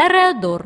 الرادور